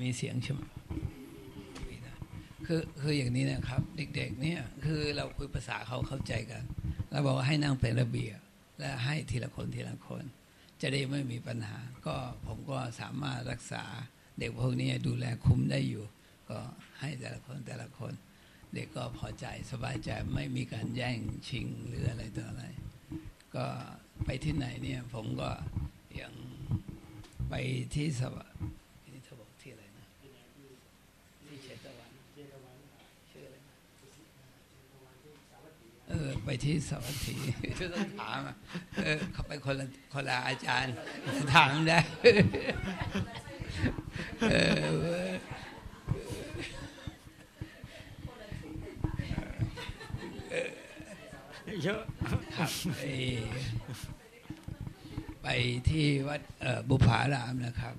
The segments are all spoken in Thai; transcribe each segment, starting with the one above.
มีเสียงใช่ไหมคือคืออย่างนี้นะครับ เด็กๆเนี่ยคือเราคุยภาษาเขาเข้าใจกันเราบอกว่าให้นั่งเป็นระเบียบและให้ทีละคนทีละคน จะได้ไม่มีปัญหา ก็ผมก็สามารถรักษา เด็กพวกนี้ดูแลคุ้มได้อยู่ ก็ให้แต่ละคนแต่ละคน เด็กก็พอใจสบายใจไม่มีการแย่งชิงหรืออะไรต่ออะไร ก็ไปที่ไหนเนี่ยผมก็อย่างไปที่สวะนี่เธอบอกที่อะไรนะที่เชตวันชื่ออะไรนะเออไปที่สวัสดีต้องถามเออเขาไปคนละคนละอาจารย์ถามได้เออเยอะครับไปไปที่วัดเออบุพารามนะครับ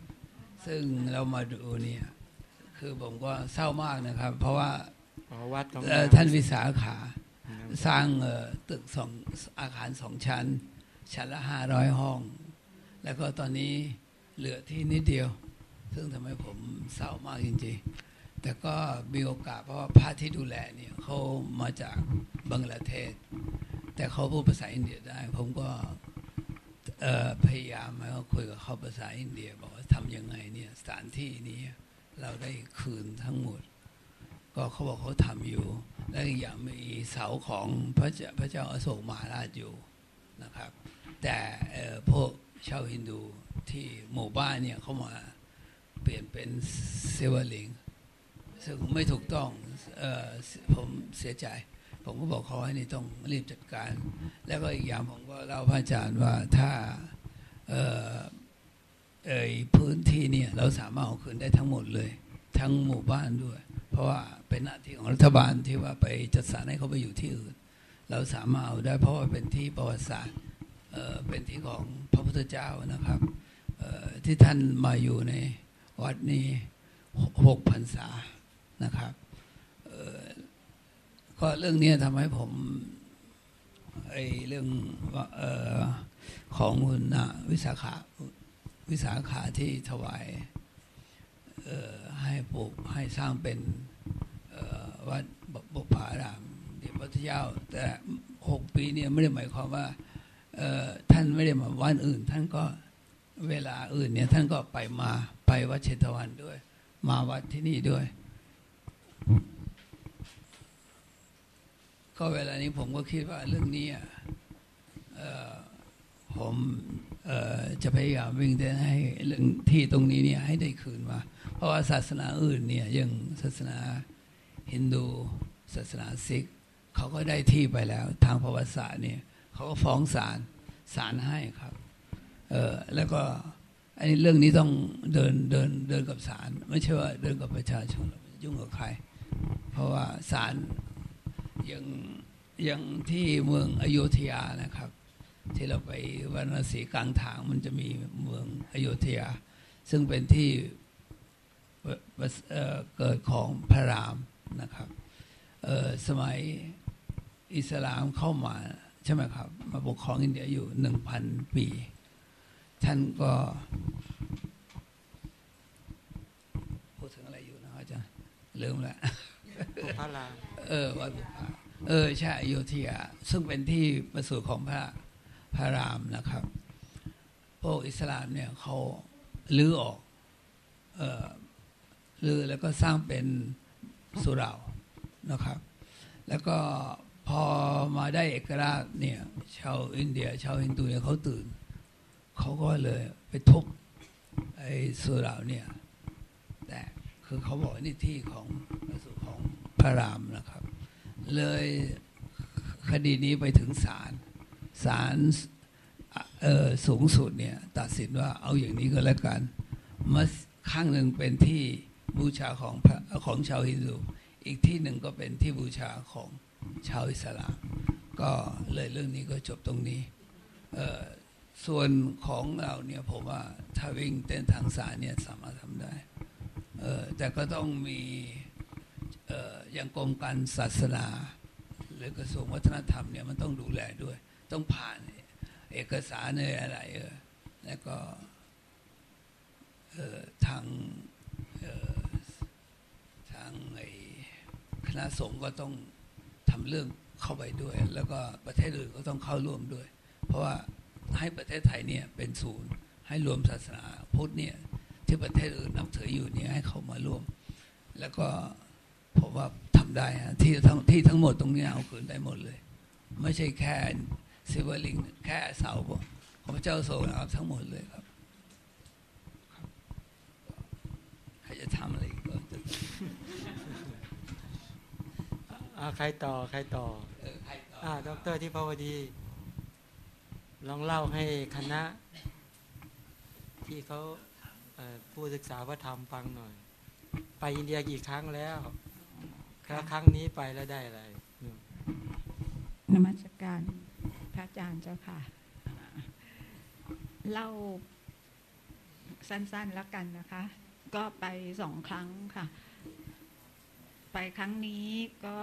ซึ่งเรามาดูเนี่ยคือผมก็เศร้ามากนะครับ เพราะว่าวัดของเอ่อเราท่านวิสาขา สร้างตึกสองอาคารสองชั้น ชั้นละห้าร้อยห้อง แล้วก็ตอนนี้เหลือที่นิดเดียว ซึ่งทำให้ผมเศร้ามากจริงๆ แต่ก็มีโอกาสเพราะว่าพระที่ดูแลเนี่ยเขามาจากบังกลาเทศ แต่เขาพูดภาษาอินเดียได้ ผมก็พยายามมาคุยกับเขาภาษาอินเดีย บอกว่าทำยังไงเนี่ยสถานที่นี้เราได้คืนทั้งหมด ก็เขาบอกเขาทำอยู่ และอีกอย่างมีเสาของพระเจ้าพระเจ้าอโศกมหาราชอยู่นะครับ แต่พวกชาวฮินดูที่หมู่บ้านเนี่ยเขามาเปลี่ยนเป็นเซวลิงซึ่งไม่ถูกต้องออผมเสียใจ ผมก็บอกเขาว่านี่ต้องรีบจัดการ แล้วก็อีกอย่างผมก็เล่าพระอาจารย์ว่าถ้าเอ่อเอ่ยพื้นที่เนี่ยเราสามารถเอาคืนได้ทั้งหมดเลย ทั้งหมู่บ้านด้วย เพราะว่าเป็นหน้าที่ของรัฐบาลที่ว่าไปจัดสรรให้เขาไปอยู่ที่อื่น เราสามารถเอาได้เพราะว่าเป็นที่ประวัติศาสตร์เป็นที่ของพระพุทธเจ้านะครับที่ท่านมาอยู่ในวัดนี้หกพรรษานะครับก็เรื่องนี้ทำให้ผมไอ้เรื่องออของคุณน่ะวิสาขาวิสาขาที่ถวาย ให้ปลูกให้สร้างเป็นออวัดบุพารามเดี๋ยวพระเจ้า แต่หกปีเนี่ยไม่ได้หมายความว่าออท่านไม่ได้มาวันอื่น ท่านก็เวลาอื่นเนี่ยท่านก็ไปมาไปวัดเชตวันด้วย มาวัดที่นี่ด้วย ก็เวลานี้ผมก็คิดว่าเรื่องนี้อะ ผมจะพยายามวิ่งเต้นให้เรื่องที่ตรงนี้เนี่ยให้ได้คืนมา เพราะว่าศาสนาอื่นเนี่ยย่างศาสนาฮินดูศาสนาซิกเขาก็ได้ที่ไปแล้ว ทางประวัติศาสตร์เนี่ยเขาก็ฟ้องศาลศาลให้ครับเออแล้วก็อันนี้เรื่องนี้ต้องเดินเดินเดินกับศาลไม่ใช่ว่าเดินกับประชาชนยุ่งกับใคร เพราะว่าศาลย่างย่างที่เมืองอโยธยานะครับ ที่เราไปวาราณสีกลางทางมันจะมีเมืองอโยธยา ซึ่งเป็นที่เอ่อเอ่อเกิดของพระรามนะครับเอ่อสมัยอิสลามเข้ามาใช่ไหมครับ มาปกครองอินเดียอยู่หนึ่งพันปี ท่านก็พูดถึงอะไรอยู่นะครับอาจารย์ลืมแล้วพระรามเออวัดบุพาเออใช่อโยธยาซึ่งเป็นที่ประสูติของพระ พระรามนะครับ พวกอิสลามเนี่ยเขาลื้อออกเออลื้อแล้วก็สร้างเป็นสุเหรานะครับ แล้วก็พอมาได้เอกราชเนี่ยชาวอินเดีย ชาวฮินดูเนี่ยเขาตื่น เขาก็เลยไปทุบไอ้สุเหราเนี่ยแต่คือเขาบอกนี่ที่ของประสูติของพระรามนะครับ เลยคดีนี้ไปถึงศาล ศาลสูงสุดเนี่ยตัดสินว่าเอาอย่างนี้ก็แล้วกันมาข้างหนึ่งเป็นที่บูชาของพระของชาวฮินดู อีกที่หนึ่งก็เป็นที่บูชาของชาวอิสลาม ก็เลยเรื่องนี้ก็จบตรงนี้ ส่วนของเราเนี่ยผมว่าถ้าวิ่งเต้นทางสายเนี่ยสามารถทำได้ แต่ก็ต้องมีออย่างกรมการศาสนา หรือกระทรวงวัฒนธรรมเนี่ยมันต้องดูแลด้วย ต้องผ่านเอกสารเลยอะไรแล้วก็ทางทางไอคณะสงฆ์ก็ต้องทำเรื่องเข้าไปด้วย แล้วก็ประเทศอื่นก็ต้องเข้าร่วมด้วย เพราะว่าให้ประเทศไทยเนี่ยเป็นศูนย์ ให้รวมศาสนาพุทธเนี่ยที่ประเทศอื่นนับถืออยู่เนี่ยให้เขามาร่วม แล้วก็ผมว่าทำได้ฮะที่ทั้งที่ทั้งหมดตรงนี้เอาคืนได้หมดเลย ไม่ใช่แค่ ซิเวอร์ลิงแค่เสาของพระเจ้าอโศกนะครับทั้งหมดเลยครับครับใครจะทำอะไรอีกก็จะอ่าใครต่อใครต่อเออใครต่ออ่าดรที่พาวดี ลองเล่าให้คณะ ที่เขาเอ่อผู้ศึกษาพระธรรมฟังหน่อย ไปอินเดียกี่ครั้งแล้วแล้วครั้งนี้ไปแล้วได้อะไรอืมนมัสการพ ระอาจารย์เจ้าค่ะเล่าสั้นๆแล้วกันนะคะ ก็ไปสองครั้งค่ะ ไปครั้งนี้ก็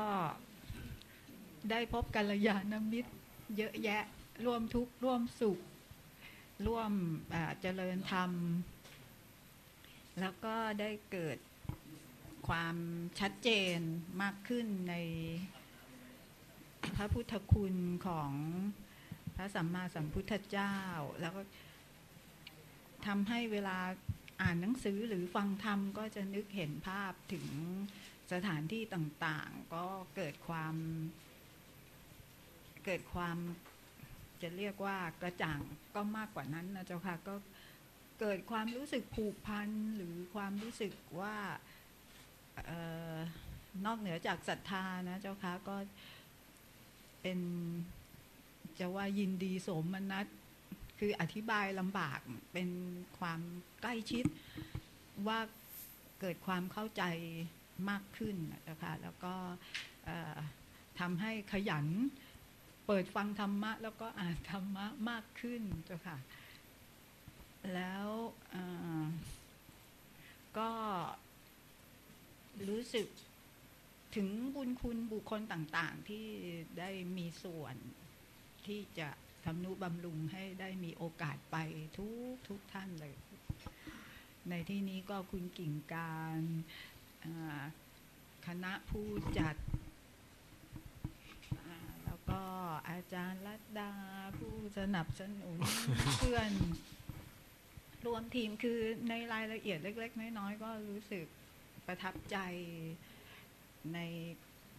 ได้พบกัลยาณมิตร เยอะแยะร่วมทุกข์ร่วมสุข ร่วมเจริญธรรม แล้วก็ได้เกิดความชัดเจนมากขึ้นในพระพุทธคุณของ พระสัมมาสัมพุทธเจ้า แล้วก็ทำให้เวลาอ่านหนังสือหรือฟังธรรมก็จะนึกเห็นภาพถึงสถานที่ต่างๆ ก็เกิดความ เกิดความจะเรียกว่ากระจ่างก็มากกว่านั้นนะเจ้าค่ะก็เกิดความรู้สึกผูกพันหรือความรู้สึกว่าออนอกเหนือจากศรัทธานะเจ้าค่ะก็เป็น จะว่ายินดีสมนัสคืออธิบายลำบากเป็นความใกล้ชิดว่าเกิดความเข้าใจมากขึ้นนะคะแล้วก็ทำให้ขยันเปิดฟังธรรมะ แล้วก็อ่านธรรมะมากขึ้นเจ้าค่ะ แล้วก็รู้สึกถึงบุญคุณบุคคลต่างๆ ที่ได้มีส่วน ที่จะทำนุบำรุงให้ได้มีโอกาสไปทุกทุกท่านเลย ในที่นี้ก็คุณกิ่งการคณะผู้จัด แล้วก็อาจารย์รัตดาผู้สนับสนุนเพื่อนรวมทีมคือในรายละเอียดเล็ก ๆ น้อยๆก็รู้สึกประทับใจใน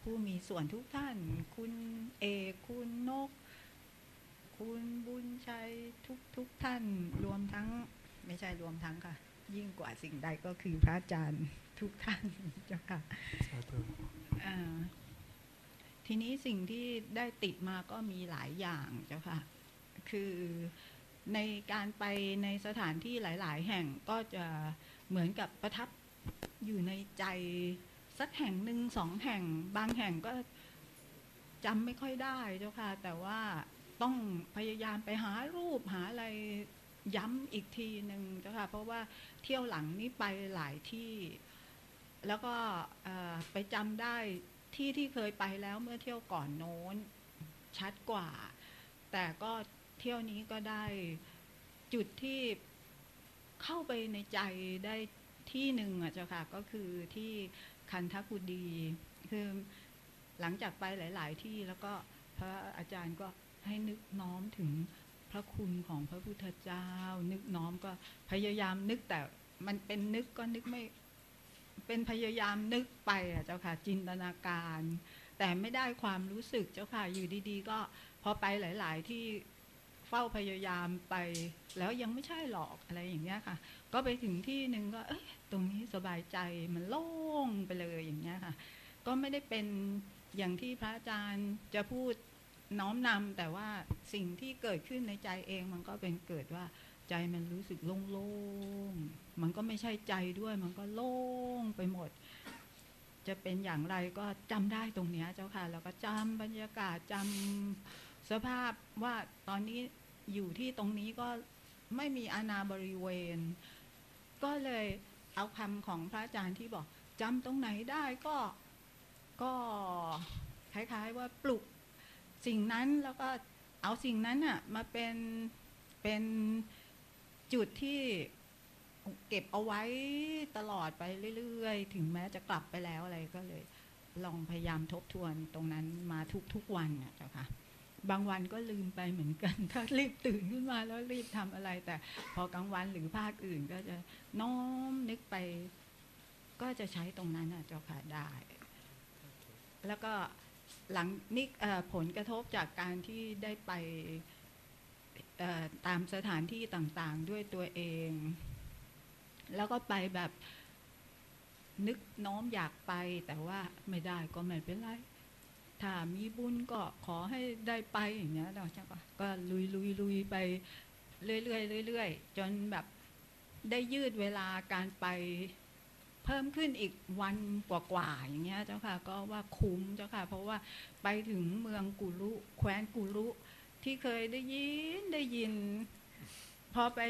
ผู้มีส่วนทุกท่าน คุณเอกคุณนก คุณบุญชัยทุกทุกท่านรวมทั้ง ไม่ใช่รวมทั้งค่ะ ยิ่งกว่าสิ่งใดก็คือพระอาจารย์ทุกท่านเจ้าค่ะทีนี้สิ่งที่ได้ติดมาก็มีหลายอย่างเจ้าค่ะ คือในการไปในสถานที่หลาย ๆ แห่งก็จะเหมือนกับประทับอยู่ในใจสักแห่งหนึ่งสองแห่ง บางแห่งก็จำไม่ค่อยได้เจ้าค่ะ แต่ว่า ต้องพยายามไปหารูปหาอะไรย้ำอีกทีหนึ่งเจ้าค่ะเพราะว่าเที่ยวหลังนี้ไปหลายที่ แล้วก็ไปจำได้ที่ที่เคยไปแล้วเมื่อเที่ยวก่อนโน้นชัดกว่า แต่ก็เที่ยวนี้ก็ได้จุดที่เข้าไปในใจได้ที่หนึ่งอะเจ้าค่ะก็คือที่คันทกุดี คือหลังจากไปหลาย ๆ ที่แล้วก็พระอาจารย์ก็ ให้นึกน้อมถึงพระคุณของพระพุทธเจ้า นึกน้อมก็พยายามนึกแต่มันเป็นนึกก็นึกไม่ เป็นพยายามนึกไปอะเจ้าค่ะจินตนาการ แต่ไม่ได้ความรู้สึกเจ้าค่ะอยู่ดีๆ ก็พอไปหลาย ๆ ที่เฝ้าพยายามไป แล้วยังไม่ใช่หรอกอะไรอย่างเงี้ยค่ะ ก็ไปถึงที่หนึ่งก็ เอ้ยตรงนี้สบายใจมันโล่งไปเลยอย่างเงี้ยค่ะ ก็ไม่ได้เป็นอย่างที่พระอาจารย์จะพูด น้อมนำแต่ว่าสิ่งที่เกิดขึ้นในใจเองมันก็เป็นเกิดว่าใจมันรู้สึกโล่งๆ มันก็ไม่ใช่ใจด้วย มันก็โล่งไปหมด จะเป็นอย่างไรก็จำได้ตรงเนี้ยเจ้าค่ะ แล้วก็จำบรรยากาศจำสภาพว่าตอนนี้อยู่ที่ตรงนี้ก็ไม่มีอาณาบริเวณ ก็เลยเอาคำของพระอาจารย์ที่บอกจำตรงไหนได้ก็ก็คล้ายๆว่าปลุก สิ่งนั้นแล้วก็เอาสิ่งนั้นน่ะมาเป็นเป็นจุดที่เก็บเอาไว้ตลอดไปเรื่อย ๆ ถึงแม้จะกลับไปแล้วอะไรก็เลย ลองพยายามทบทวนตรงนั้นมาทุกๆวันนะเจ้าค่ะบางวันก็ลืมไปเหมือนกัน ถ้ารีบตื่นขึ้นมาแล้วรีบทำอะไร แต่พอกลางวันหรือภาคอื่นก็จะน้อมนึกไป ก็จะใช้ตรงนั้นนะเจ้าค่ะได้ แล้วก็ หลังนี่ผลกระทบจากการที่ได้ไปตามสถานที่ต่างๆด้วยตัวเอง แล้วก็ไปแบบนึกน้อมอยากไปแต่ว่าไม่ได้ก็ไม่เป็นไร ถ้ามีบุญก็ขอให้ได้ไปอย่างเงี้ยเราจะก็ลุยลุยลุยไปเรื่อยๆเรื่อยๆจนแบบได้ยืดเวลาการไป เพิ่มขึ้นอีกวันกว่าๆอย่างเงี้ยเจ้าค่ะก็ว่าคุ้มเจ้าค่ะ เพราะว่าไปถึงเมืองกุลุแคว้นกุลุที่เคยได้ยินได้ยิน พอไป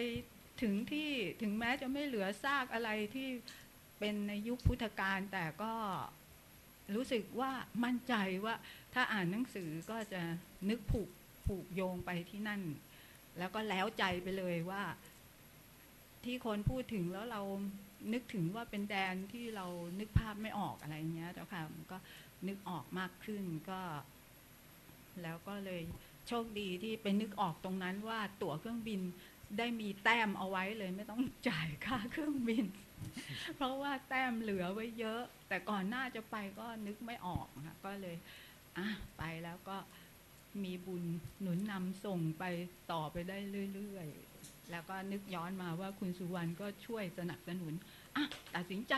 ถึงที่ถึงแม้จะไม่เหลือซากอะไรที่เป็นในยุคพุทธกาลแต่ก็รู้สึกว่ามั่นใจว่าถ้าอ่านหนังสือก็จะนึกผูกผูกโยงไปที่นั่น แล้วก็แล้วใจไปเลยว่า ที่คนพูดถึงแล้วเรา นึกถึงว่าเป็นแดนที่เรานึกภาพไม่ออกอะไรเงี้ยเจ้าค่ะมันก็นึกออกมากขึ้นก็ แล้วก็เลยโชคดีที่ไปนึกออกตรงนั้นว่าตั๋วเครื่องบินได้มีแต้มเอาไว้เลยไม่ต้องจ่ายค่าเครื่องบิน เพราะว่าแต้มเหลือไว้เยอะ แต่ก่อนหน้าจะไปก็นึกไม่ออกค่ะก็เลยอะไปแล้วก็มีบุญหนุนนำส่งไปต่อไปได้เรื่อยๆ แล้วก็นึกย้อนมาว่าคุณสุวรรณก็ช่วยสนับสนุนอะตัดสินใจ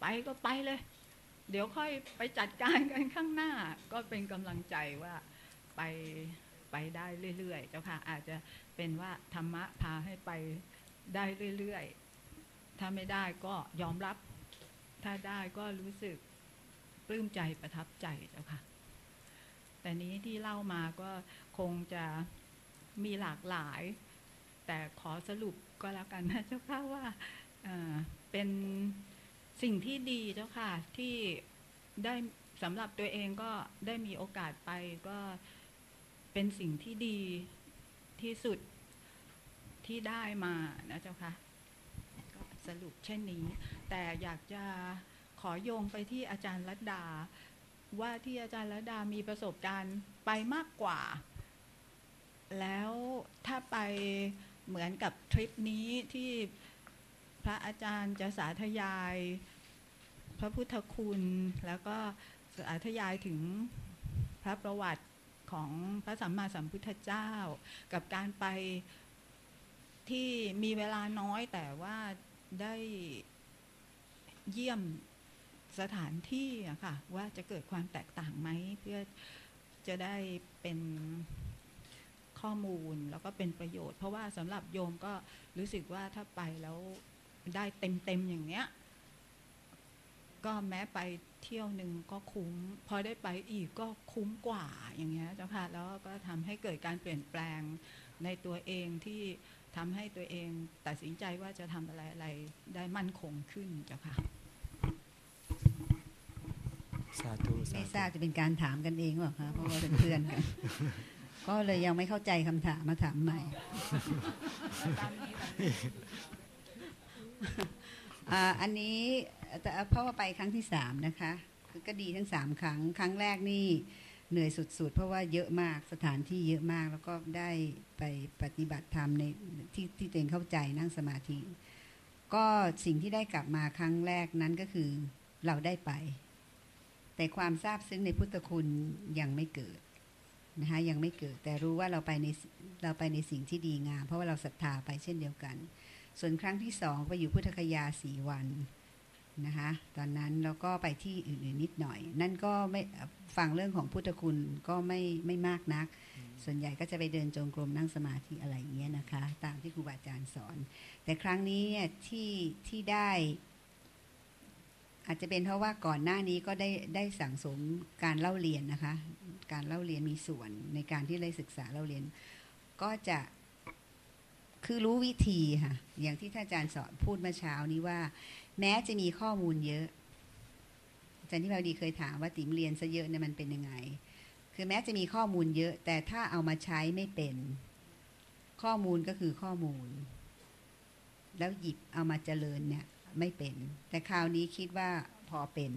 ไปก็ไปเลย เดี๋ยวค่อยไปจัดการกันข้างหน้า ก็เป็นกำลังใจว่าไปไปได้เรื่อยๆ เจ้าค่ะ อาจจะเป็นว่าธรรมะพาให้ไปได้เรื่อยๆ ถ้าไม่ได้ก็ยอมรับ ถ้าได้ก็รู้สึกปลื้มใจประทับใจเจ้าค่ะ แต่นี้ที่เล่ามาก็คงจะมีหลากหลาย แต่ขอสรุปก็แล้วกันนะเจ้าค่ะว่าเป็นสิ่งที่ดีเจ้าค่ะที่ได้สำหรับตัวเองก็ได้มีโอกาสไปก็เป็นสิ่งที่ดีที่สุดที่ได้มานะเจ้าค่ะก็สรุปเช่นนี้ แต่อยากจะขอโยงไปที่อาจารย์รัตดา ว่าที่อาจารย์รัตดามีประสบการณ์ไปมากกว่า แล้วถ้าไป เหมือนกับทริปนี้ที่พระอาจารย์จะสาธยาย พระพุทธคุณ แล้วก็สาธยายถึงพระประวัติของพระสัมมาสัมพุทธเจ้า กับการไปที่มีเวลาน้อยแต่ว่าได้เยี่ยมสถานที่อะค่ะ ว่าจะเกิดความแตกต่างไหม เพื่อจะได้เป็น ข้อมูลแล้วก็เป็นประโยชน์ เพราะว่าสำหรับโยมก็รู้สึกว่าถ้าไปแล้วได้เต็มๆอย่างเนี้ย ก็แม้ไปเที่ยวหนึ่งก็คุ้ม พอได้ไปอีกก็คุ้มกว่าอย่างเงี้ยเจ้าค่ะแล้วก็ทำให้เกิดการเปลี่ยนแปลงในตัวเองที่ทำให้ตัวเองตัดสินใจว่าจะทำอะไรอะไรได้มั่นคงขึ้นเจ้าค่ะสาธุสาไม่ธุทราบจะเป็นการถามกันเองหรอคะเพราะว่าเป็นเพื่อนกัน ก็เลยยังไม่เข้าใจคำถามมาถามใหม่อ่าอันนี้แต่เพราะว่าไปครั้งที่สามนะคะคือก็ดีทั้งสามครั้ง ครั้งแรกนี่เหนื่อยสุด ๆ เพราะว่าเยอะมากสถานที่เยอะมากแล้วก็ได้ไปปฏิบัติธรรมในที่ที่ตัวเองเข้าใจนั่งสมาธิ ก็สิ่งที่ได้กลับมาครั้งแรกนั้นก็คือเราได้ไป แต่ความซาบซึ้งในพุทธคุณยังไม่เกิด นะคะยังไม่เกิดแต่รู้ว่าเราไปในเราไปในสิ่งที่ดีงาม เพราะว่าเราศรัทธาไปเช่นเดียวกัน ส่วนครั้งที่สองไปอยู่พุทธคยาสีวันนะคะตอนนั้นเราก็ไปที่อื่นๆนิดหน่อย นั่นก็ไม่ฟังเรื่องของพุทธคุณก็ไม่ไม่มากนัก ส่วนใหญ่ก็จะไปเดินจงกรมนั่งสมาธิอะไรอย่างเงี้ยนะคะ ตามที่ครูบาอาจารย์สอน แต่ครั้งนี้เนี่ยที่ที่ได้ อาจจะเป็นเพราะว่าก่อนหน้านี้ก็ได้ได้สั่งสมการเล่าเรียนนะคะ การเล่าเรียนมีส่วนในการที่ได้ศึกษาเล่าเรียน ก็จะคือรู้วิธีค่ะ อย่างที่ท่านอาจารย์สอนพูดเมื่อเช้านี้ว่า แม้จะมีข้อมูลเยอะอาจารย์ที่พอดีเคยถามว่าติ๋มเรียนซะเยอะเนี่ยมันเป็นยังไง คือแม้จะมีข้อมูลเยอะ แต่ถ้าเอามาใช้ไม่เป็น ข้อมูลก็คือข้อมูล แล้วหยิบเอามาเจริญเนี่ยไม่เป็น แต่คราวนี้คิดว่าพอเป็น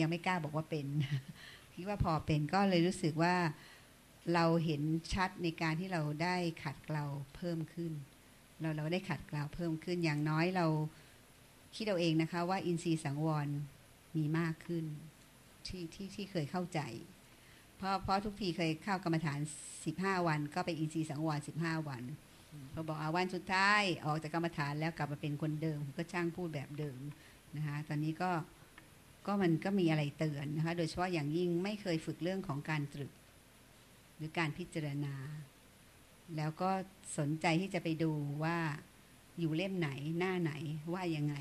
ยังไม่กล้าบอกว่าเป็นิดว่าพอเป็นก็เลยรู้สึกว่าเราเห็นชัดในการที่เราได้ขัดเกลาเพิ่มขึ้น เราเราได้ขัดเกลาเพิ่มขึ้นอย่างน้อยเราคิดเอาเองนะคะว่าอินทรีย์สังวรมีมากขึ้นที่ที่ที่เคยเข้าใจ เพราะเพราะทุกทีเคยเข้ากรรมฐาน 15 วัน ก็เป็นอินทรีย์สังวร15 วันพอบอกอาวันสุดท้ายออกจากกรรมฐานแล้วกลับมาเป็นคนเดิม ก็ช่างพูดแบบเดิมนะคะตอนนี้ก็ ก็มันก็มีอะไรเตือนนะคะ โดยเฉพาะอย่างยิ่งไม่เคยฝึกเรื่องของการตรึก หรือการพิจารณา แล้วก็สนใจที่จะไปดูว่าอยู่เล่มไหนหน้าไหนว่ายังไง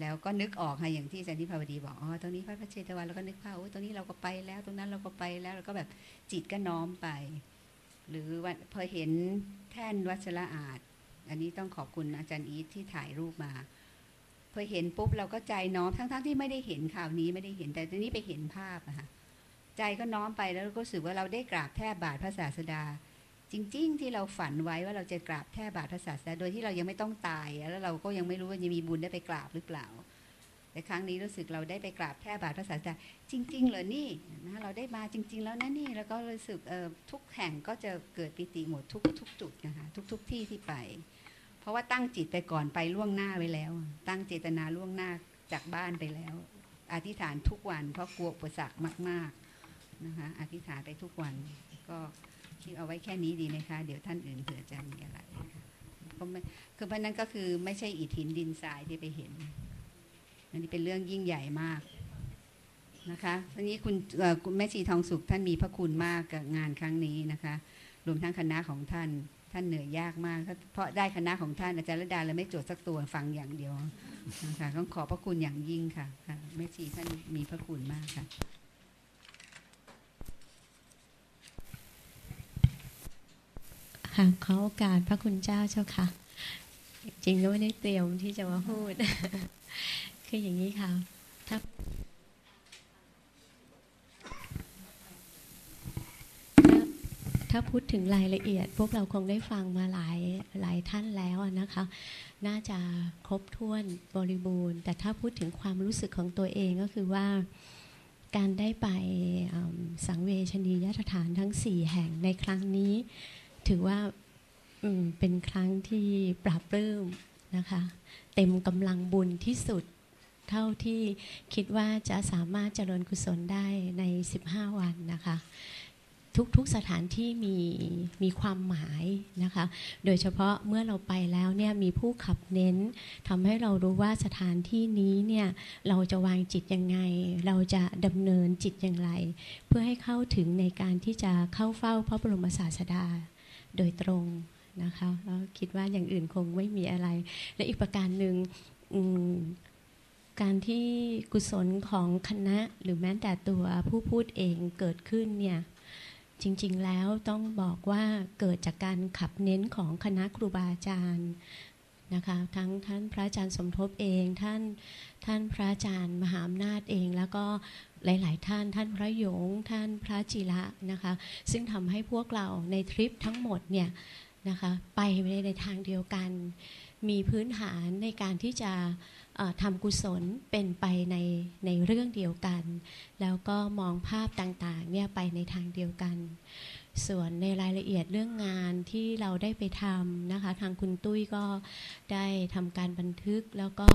แล้วก็นึกออกค่ะอย่างที่อาจารย์ทิพาวดีบอกอ๋อตรงนี้พระพระเชตวันแล้วก็นึกภาพโอ้ตรงนี้เราก็ไปแล้ว ตรงนั้นเราก็ไปแล้วแล้วก็แบบจิตก็น้อมไป หรือวันพอเห็นแท่นวัชระอาจ อันนี้ต้องขอบคุณอาจารย์อีทที่ถ่ายรูปมา พอเห็นปุ๊บเราก็ใจน้อมทั้งๆทที่ไม่ได้เห็นข่าวนี้ไม่ได้เห็นแต่ทีนี้ไปเห็นภาพอะค่ะใจก็น้อมไปแล้วก็รู้สึกว่าเราได้กราบแทบบาทพระศาสดา จริง ๆ ที่เราฝันไว้ว่าเราจะกราบแทบบาทพระศาสดาโดยที่เรายังไม่ต้องตาย แล้วเราก็ยังไม่รู้ว่าจะมีบุญได้ไปกราบหรือเปล่า แต่ครั้งนี้รู้สึกเราได้ไปกราบแทบบาทพระศาสดาจริง ๆ เหรอนี่นะเราได้มาจริง ๆ แล้วนะนี่แล้วก็รู้สึกทุกแห่งก็จะเกิดปิติหมดทุกทุกจุดนะคะทุกๆที่ที่ไป ราะว่าตั้งจิตไปก่อนไปล่วงหน้าไว้แล้ว ตั้งเจตนาล่วงหน้าจากบ้านไปแล้ว อธิษฐานทุกวัน เพราะกลัวอุปสรรคมาก ๆนะคะอธิษฐานไปทุกวันก็คิดเอาไว้แค่นี้ดีไหมคะ เดี๋ยวท่านอื่นเผื่อจะมีอะไรคะก็ไม่คือเพราะนั้นก็คือไม่ใช่อิฐหินดินทรายที่ไปเห็น อันนี้เป็นเรื่องยิ่งใหญ่มากนะคะทีนี้คุณแม่ชีทองสุขท่านมีพระคุณมากกับงานครั้งนี้นะคะ รวมทั้งคณะของท่าน ท่านเหนื่อยยากมาก เพราะได้คณะของท่านอาจารย์ระดาเลยไม่โจทย์สักตัวฟังอย่างเดียวนะคะต้องขอบพระคุณอย่างยิ่งค่ะค่ะแม่ชีท่านมีพระคุณมากค่ะค่ะขอโอกาสพระคุณเจ้าเจ้าค่ะ จริงก็ไม่ได้เตรียมที่จะมาพูด คืออย่างนี้ค่ะ ถ้า ถ้าพูดถึงรายละเอียด พวกเราคงได้ฟังมาหลายหลายท่านแล้วนะคะ น่าจะครบถ้วนบริบูรณ์ แต่ถ้าพูดถึงความรู้สึกของตัวเองก็คือว่าการได้ไปสังเวชนียสถานทั้ง 4 แห่งในครั้งนี้ ถือว่าเป็นครั้งที่ปราบปลื้มนะคะ เต็มกำลังบุญที่สุดเท่าที่คิดว่าจะสามารถเจริญกุศลได้ใน 15 วันนะคะ ทุกๆสถานที่มีมีความหมายนะคะ โดยเฉพาะเมื่อเราไปแล้วเนี่ยมีผู้ขับเน้นทำให้เรารู้ว่าสถานที่นี้เนี่ยเราจะวางจิตยังไง เราจะดำเนินจิตอย่างไร เพื่อให้เข้าถึงในการที่จะเข้าเฝ้าพระบรมศาสดาโดยตรงนะคะแล้วคิดว่าอย่างอื่นคงไม่มีอะไร และอีกประการหนึ่งการที่กุศลของคณะหรือแม้แต่ตัวผู้พูดเองเกิดขึ้นเนี่ย จริงๆแล้วต้องบอกว่าเกิดจากการขับเน้นของคณะครูบาอาจารย์นะคะทั้งท่านพระอาจารย์สมทบเองท่านท่านพระอาจารย์มหาอำนาจเอง แล้วก็หลาย ๆ ท่านท่านพระโยงท่านพระจิระนะคะซึ่งทำให้พวกเราในทริปทั้งหมดเนี่ยนะคะไปในทางเดียวกัน มีพื้นฐานในการที่จะ ทำกุศลเป็นไปในในเรื่องเดียวกัน แล้วก็มองภาพต่างๆเนี่ยไปในทางเดียวกัน ส่วนในรายละเอียดเรื่องงานที่เราได้ไปทำนะคะ ทางคุณตุ้ยก็ได้ทำการบันทึกแล้วก็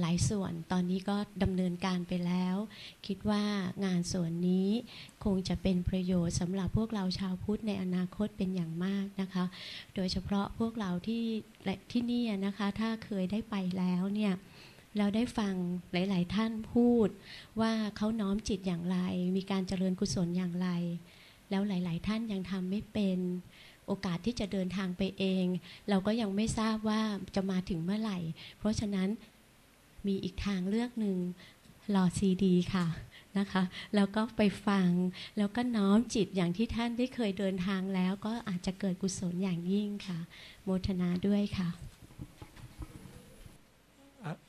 หลายส่วนตอนนี้ก็ดำเนินการไปแล้ว คิดว่างานส่วนนี้คงจะเป็นประโยชน์สำหรับพวกเราชาวพุทธในอนาคตเป็นอย่างมากนะคะ โดยเฉพาะพวกเราที่ที่นี่นะคะ ถ้าเคยได้ไปแล้วเนี่ยเราได้ฟังหลาย ๆ ท่านพูด ว่าเขาน้อมจิตอย่างไร มีการเจริญกุศลอย่างไร แล้วหลาย ๆ ท่านยังทำไม่เป็นโอกาสที่จะเดินทางไปเอง เราก็ยังไม่ทราบว่าจะมาถึงเมื่อไหร่ เพราะฉะนั้น มีอีกทางเลือกหนึ่งหลอดซีดีค่ะนะคะแล้วก็ไปฟังแล้วก็น้อมจิตอย่างที่ท่านได้เคยเดินทางแล้ว ก็อาจจะเกิดกุศลอย่างยิ่งค่ะ โมทนาด้วยค่ะ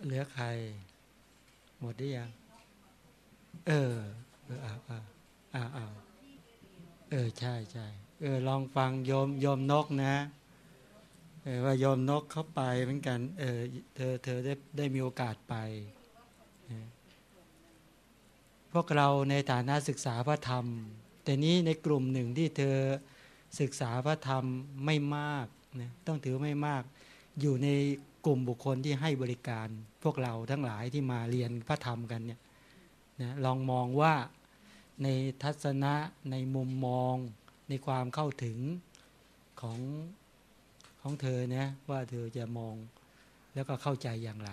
เหลือใคร หมดได้ยัง เออ เอออ่าอ่าอ่าอ่าเออ ใช่ใช่เออ ลองฟังโยมโยมนกนะ ออว่าโยมนกเข้าไปเหมือนกันเออเธอเธอได้ได้มีโอกาสไปเออวกเราในฐานะศึกษาพระธรรม แต่นี้ในกลุ่มหนึ่งที่เธอศึกษาพระธรรมไม่มากนะต้องถือไม่มากอยู่ในกลุ่มบุคคลที่ให้บริการ พวกเราทั้งหลายที่มาเรียนพระธรรมกันเนี่ยนะลองมองว่าในทัศนะในมุมมองในความเข้าถึงของ ของเธอเนี่ยว่าเธอจะมองแล้วก็เข้าใจอย่างไร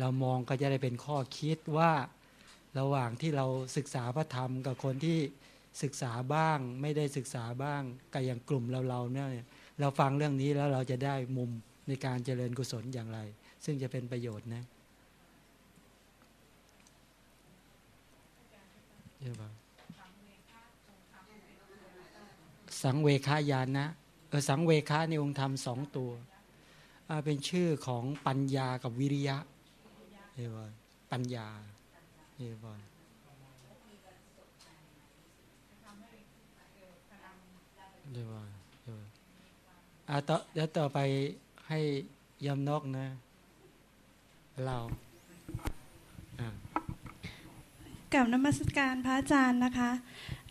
เรามองก็จะได้เป็นข้อคิดว่าระหว่างที่เราศึกษาพระธรรมกับคนที่ศึกษาบ้าง ไม่ได้ศึกษาบ้างกับอย่างกลุ่มเราเราเนี่ยเราฟังเรื่องนี้แล้วเราจะได้มุมในการเจริญกุศลอย่างไร ซึ่งจะเป็นประโยชน์นะเยอะปะสังเวคายานะ เออสังเวคาในองค์ธรรมสองตัวเป็นชื่อของปัญญากับวิริยะเอวะปัญญาเอวเรียวว่าเดี๋ยวว่าอ่าต่อเดี๋ยวต่อไปให้ยำนกนะ เราอ่ากับนมัสการพระอาจารย์นะคะ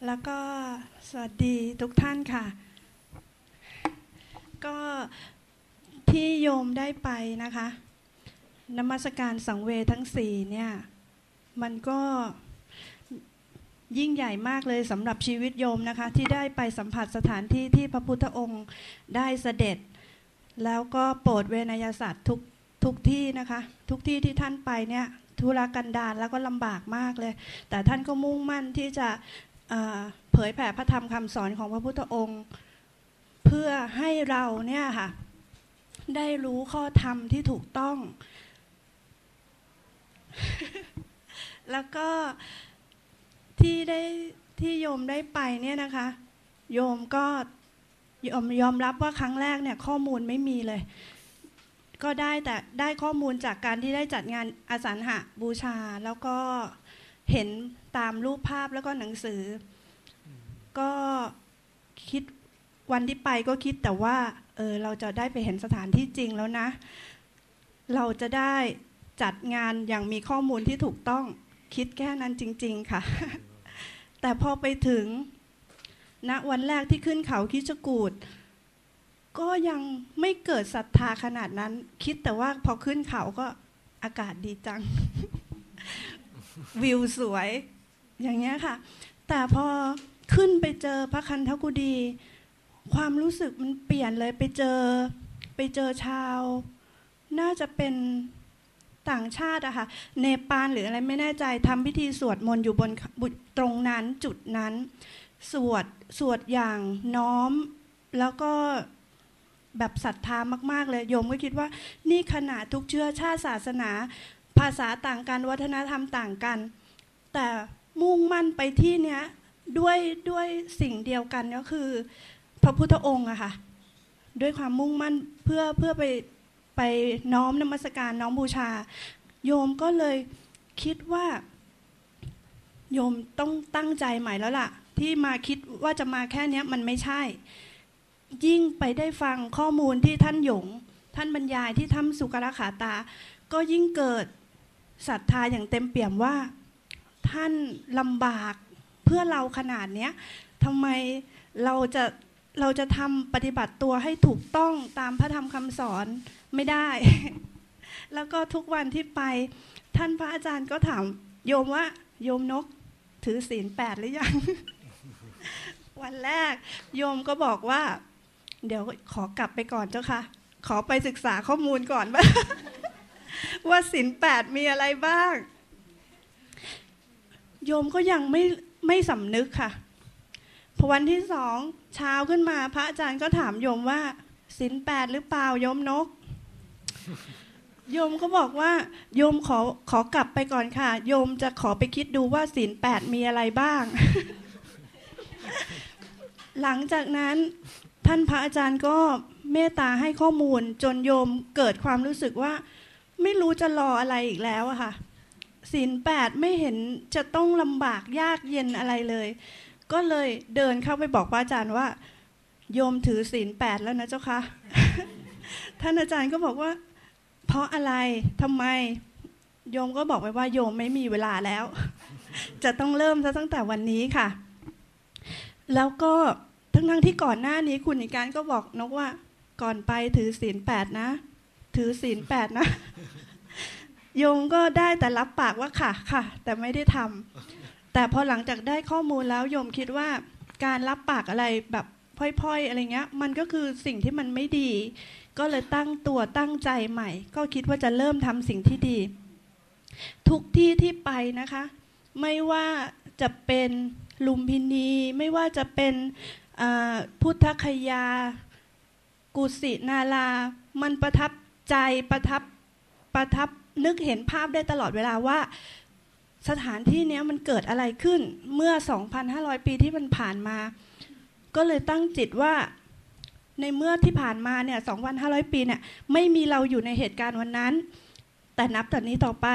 แล้วก็สวัสดีทุกท่านค่ะ ก็ที่โยมได้ไปนะคะนมัสการสังเวชทั้งสี่เนี่ยมันก็ยิ่งใหญ่มากเลยสำหรับชีวิตโยมนะคะ ที่ได้ไปสัมผัสสถานที่ที่พระพุทธองค์ได้เสด็จ แล้วก็โปรดเวนยศาสตว์ทุกทุกที่นะคะ ทุกที่ที่ท่านไปเนี่ยธุรกันดารแล้วก็ลำบากมากเลย แต่ท่านก็มุ่งมั่นที่จะเผยแผ่พระธรรมคำสอนของพระพุทธองค์ เพื่อให้เราเนี่ยค่ะ ได้รู้ข้อธรรมที่ถูกต้อง แล้วก็ที่ได้ที่โยมได้ไปเนี่ยนะคะ โยมก็ยอมยอมรับว่าครั้งแรกเนี่ยข้อมูลไม่มีเลย ก็ได้แต่ได้ข้อมูลจากการที่ได้จัดงานอาสาหะบูชา แล้วก็เห็นตามรูปภาพแล้วก็หนังสือ ก็คิด วันที่ไปก็คิดแต่ว่าเออเราจะได้ไปเห็นสถานที่จริงแล้วนะ เราจะได้จัดงานอย่างมีข้อมูลที่ถูกต้องคิดแค่นั้นจริง ๆ ค่ะ แต่พอไปถึงณวันแรกที่ขึ้นเขาคิชกูดก็ยังไม่เกิดศรัทธาขนาดนั้น คิดแต่ว่าพอขึ้นเขาก็อากาศดีจัง วิวสวย อย่างเงี้ยค่ะ แต่พอขึ้นไปเจอพระคันธกุดี ความรู้สึกมันเปลี่ยนเลยไปเจอไปเจอชาว น่าจะเป็นต่างชาติอะค่ะเนปาลหรืออะไรไม่แน่ใจทำพิธีสวดมนต์อยู่บนบุตรงนั้นจุดนั้น สวดสวดอย่างน้อม แล้วก็แบบศรัทธามาก ๆ เลยโยมก็คิดว่า นี่ขนาดทุกเชื้อชาติศาสนา ภาษาต่างกันวัฒนธรรมต่างกัน แต่มุ่งมั่นไปที่เนี้ยด้วยด้วยสิ่งเดียวกันก็คือ ระพุทธองค์อะค่ะ ด้วยความมุ่งมั่นเพื่อเพื่อไปไปน้อมนมัสการน้อมบูชา โยมก็เลยคิดว่า โยมต้องตั้งใจใหม่แล้วล่ะ ที่มาคิดว่าจะมาแค่นี้มันไม่ใช่ ยิ่งไปได้ฟังข้อมูลที่ท่านหยง ท่านบรรยายที่ทำสุกรขาตา ก็ยิ่งเกิดศรัทธาอย่างเต็มเปี่ยมว่า ท่านลำบากเพื่อเราขนาดเนี้ยทำไมเราจะ เราจะทำปฏิบัติตัวให้ถูกต้องตามพระธรรมคำสอนไม่ได้ แล้วก็ทุกวันที่ไป ท่านพระอาจารย์ก็ถามโยมว่า โยมนกถือศีลแปดหรือยัง วันแรก โยมก็บอกว่า เดี๋ยวขอกลับไปก่อนเจ้าค่ะ ขอไปศึกษาข้อมูลก่อนว่าว่าศีลแปดมีอะไรบ้าง โยมก็ยังไม่ไม่สำนึกค่ะพอวันที่สอง เช้าขึ้นมาพระอาจารย์ก็ถามโยมว่าศีลแปดหรือเปล่าโยมนก โยมก็บอกว่า โยมขอขอกลับไปก่อนค่ะ โยมจะขอไปคิดดูว่าศีลแปดมีอะไรบ้าง หลังจากนั้นท่านพระอาจารย์ก็เมตตาให้ข้อมูลจนโยมเกิดความรู้สึกว่า ไม่รู้จะรออะไรอีกแล้วอะค่ะศีลแปดไม่เห็นจะต้องลำบากยากเย็นอะไรเลย ก็เลยเดินเข้าไปบอกพระอาจารย์ว่า โยมถือศีลแปดแล้วนะเจ้าคะท่านอาจารย์ก็บอกว่า เพราะอะไรทำไม โยมก็บอกไปว่าโยมไม่มีเวลาแล้ว จะต้องเริ่มซะตั้งแต่วันนี้ค่ะ แล้วก็ทั้งทั้งๆที่ก่อนหน้านี้คุณอิการก็บอกนกว่า ก่อนไปถือศีลแปดนะ ถือศีลแปดนะโยมก็ได้แต่รับปากว่าค่ะค่ะ แต่ไม่ได้ทำ แต่พอหลังจากได้ข้อมูลแล้วโยมคิดว่าการรับปากอะไรแบบพ่อยๆ อะไรเงี้ย มันก็คือสิ่งที่มันไม่ดี ก็เลยตั้งตัวตั้งใจใหม่ ก็คิดว่าจะเริ่มทำสิ่งที่ดี ทุกที่ที่ไปนะคะ ไม่ว่าจะเป็นลุมพินี ไม่ว่าจะเป็นพุทธคยา กุสินารามันประทับใจประทับประทับนึกเห็นภาพได้ตลอดเวลาว่า สถานที่เนี้ยมันเกิดอะไรขึ้นเมื่อ 2,500 ปีที่มันผ่านมา ก็เลยตั้งจิตว่าในเมื่อที่ผ่านมาเนี่ย 2,500 ปีเนี่ยไม่มีเราอยู่ในเหตุการณ์วันนั้น แต่นับจากนี้ต่อไป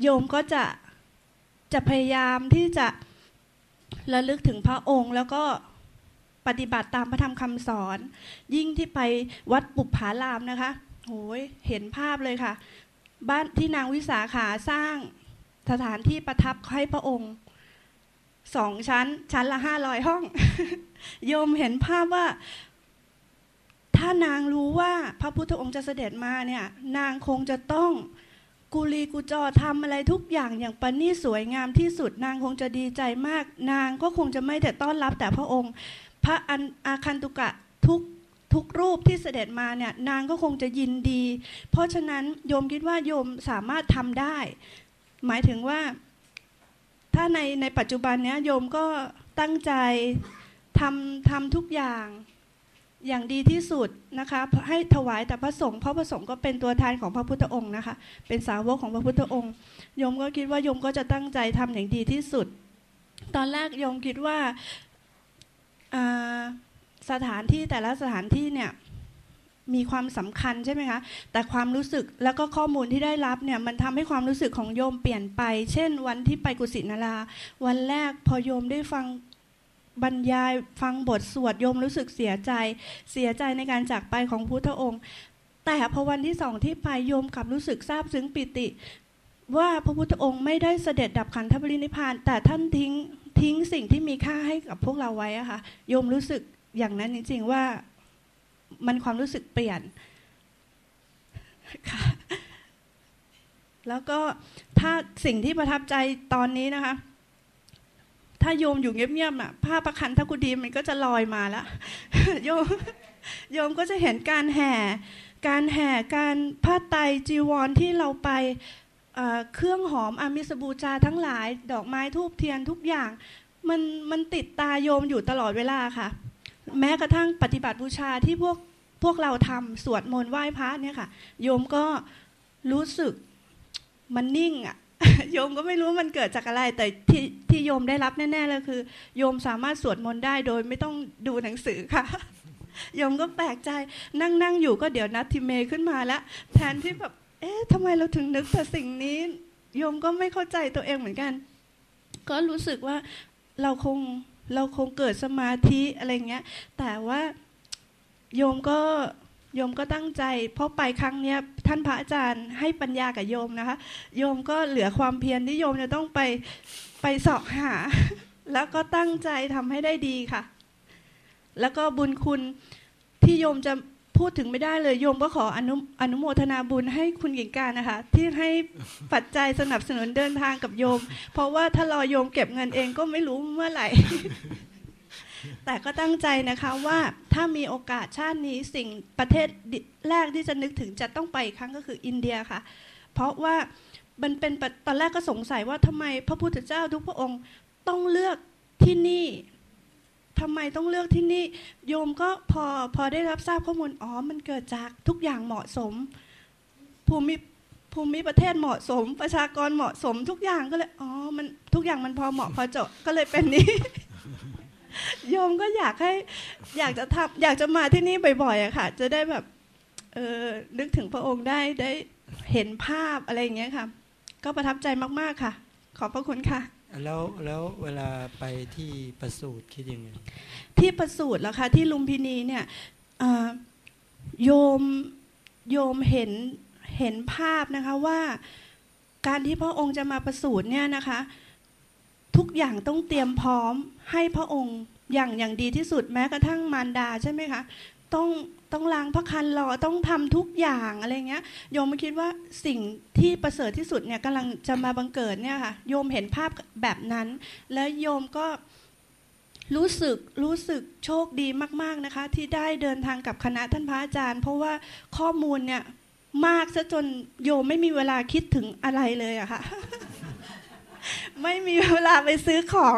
โยมก็จะจะพยายามที่จะระลึกถึงพระองค์แล้วก็ปฏิบัติตามพระธรรมคำสอน ยิ่งที่ไปวัดปุปผารามนะคะโอ้ยเห็นภาพเลยค่ะ บ้านที่นางวิสาขาสร้าง สถานที่ประทับให้พระองค์สองชั้น ชั้นละห้าร้อยห้อง โยมเห็นภาพว่า ถ้านางรู้ว่าพระพุทธองค์จะเสด็จมาเนี่ย นางคงจะต้องกุลีกุจอทำอะไรทุกอย่างอย่างปณีตสวยงามที่สุด นางคงจะดีใจมาก นางก็คงจะไม่แต่ต้อนรับแต่พระองค์ พระอันอาคันตุกะทุกทุกรูปที่เสด็จมาเนี่ยนางก็คงจะยินดี เพราะฉะนั้นโยมคิดว่าโยมสามารถทำได้ หมายถึงว่า ถ้าในในปัจจุบันเนี้ยโยมก็ตั้งใจทำทำทุกอย่างอย่างดีที่สุดนะคะให้ถวายแต่พระสงฆ์เพราะพระสงฆ์ก็เป็นตัวแทนของพระพุทธองค์นะคะ เป็นสาวกของพระพุทธองค์โยมก็คิดว่าโยมก็จะตั้งใจทำอย่างดีที่สุด ตอนแรกโยมคิดว่าอ่าสถานที่แต่ละสถานที่เนี่ย มีความสำคัญใช่ไหมคะ แต่ความรู้สึกแล้วก็ข้อมูลที่ได้รับเนี่ยมันทำให้ความรู้สึกของโยมเปลี่ยนไป เช่น วันที่ไปกุสินารา วันแรกพอโยมได้ฟังบรรยายฟังบทสวดโยมรู้สึกเสียใจ เสียใจในการจากไปของพุทธองค์ แต่พอวันที่สองที่ไปโยมกลับรู้สึกซาบซึ้งปิติ ว่าพระพุทธองค์ไม่ได้เสด็จดับขันธปรินิพพาน แต่ท่านทิ้งทิ้งสิ่งที่มีค่าให้กับพวกเราไว้อะค่ะโยมรู้สึกอย่างนั้นจริง ๆ ว่า มันความรู้สึกเปลี่ยนค่ะแล้วก็ถ้าสิ่งที่ประทับใจตอนนี้นะคะ ถ้าโยมอยู่เงียบๆอะผ้าประคันทักุดีมันก็จะลอยมาแล้วโยมโยมก็จะเห็นการแห่ การแห่การผ้าไตจีวรที่เราไปเครื่องหอมอามิสบูชาทั้งหลาย ดอกไม้ทูบเทียนทุกอย่าง มันมันติดตาโยมอยู่ตลอดเวลาค่ะ แม้กระทั่งปฏิบัติบูชาที่พวกพวกเราทำสวดมนต์ไหว้พระเนี่ยค่ะ โยมก็รู้สึกมันนิ่งอะโยมก็ไม่รู้ว่ามันเกิดจากอะไร แต่ที่ที่โยมได้รับแน่ๆเลยคือ โยมสามารถสวดมนต์ได้โดยไม่ต้องดูหนังสือค่ะโยมก็แปลกใจนั่งนั่งอยู่ก็เดี๋ยวนัดทิเมขึ้นมาแล้วแทนที่แบบ เอ๊ะทำไมเราถึงนึกแต่สิ่งนี้ โยมก็ไม่เข้าใจตัวเองเหมือนกัน ก็รู้สึกว่าเราคง เราคงเกิดสมาธิอะไรเงี้ย แต่ว่าโยมก็โยมก็ตั้งใจ เพราะไปครั้งเนี้ยท่านพระอาจารย์ให้ปัญญากับโยมนะคะ โยมก็เหลือความเพียรที่โยมจะต้องไปไปสอบหา แล้วก็ตั้งใจทำให้ได้ดีค่ะ แล้วก็บุญคุณที่โยมจะ พูดถึงไม่ได้เลยโยมก็ขออนุอนุโมทนาบุญให้คุณกิงการนะคะ ที่ให้ปัจจัยสนับสนุนเดินทางกับโยม เพราะว่าถ้ารอโยมเก็บเงินเองก็ไม่รู้เมื่อไหร่ แต่ก็ตั้งใจนะคะว่าถ้ามีโอกาสชาตินี้สิ่งประเทศแรกที่จะนึกถึงจะต้องไปอีกครั้งก็คืออินเดียค่ะ เพราะว่ามันเป็นตอนแรกก็สงสัยว่าทำไมพระพุทธเจ้าทุกพระองค์ต้องเลือกที่นี่ ทำไมต้องเลือกที่นี่โยมก็พอพอได้รับทราบข้อมูลอ๋อมันเกิดจากทุกอย่างเหมาะสม ภูมิภูมิประเทศเหมาะสม ประชากรเหมาะสม ทุกอย่างก็เลยอ๋อมันทุกอย่างมันพอเหมาะพอเจาะก็เลยเป็นนี้โยมก็อยากให้อยากจะทำอยากจะมาที่นี่บ่อยๆอะค่ะ จะได้แบบเออนึกถึงพระองค์ได้ได้เห็นภาพอะไรอย่างเงี้ยค่ะ ก็ประทับใจมากๆค่ะ ขอบพระคุณค่ะ แล้วแล้วเวลาไปที่ประสูตรคิดยังไงที่ประสูตรแล้วคะที่ลุมพินีเนี่ยโยมโยมเห็นเห็นภาพนะคะว่าการที่พระองค์จะมาประสูติเนี่ยนะคะ ทุกอย่างต้องเตรียมพร้อมให้พระองค์อย่างอย่างดีที่สุดแม้กระทั่งมารดาใช่ไหมคะ ต้องต้องล้างพระคันรอต้องทำทุกอย่างอะไรเงี้ยโยมม่คิดว่าสิ่งที่ประเสริฐที่สุดเนี่ยกำลังจะมาบังเกิดเนี่ยค่ะโยมเห็นภาพแบบนั้น แล้วโยมก็รู้สึกรู้สึกโชคดีมาก ๆนะคะ ที่ได้เดินทางกับคณะท่านพระอาจารย์ เพราะว่าข้อมูลเนี่ยมากซะจนโยมไม่มีเวลาคิดถึงอะไรเลยอะค่ะ ไม่มีเวลาไปซื้อของ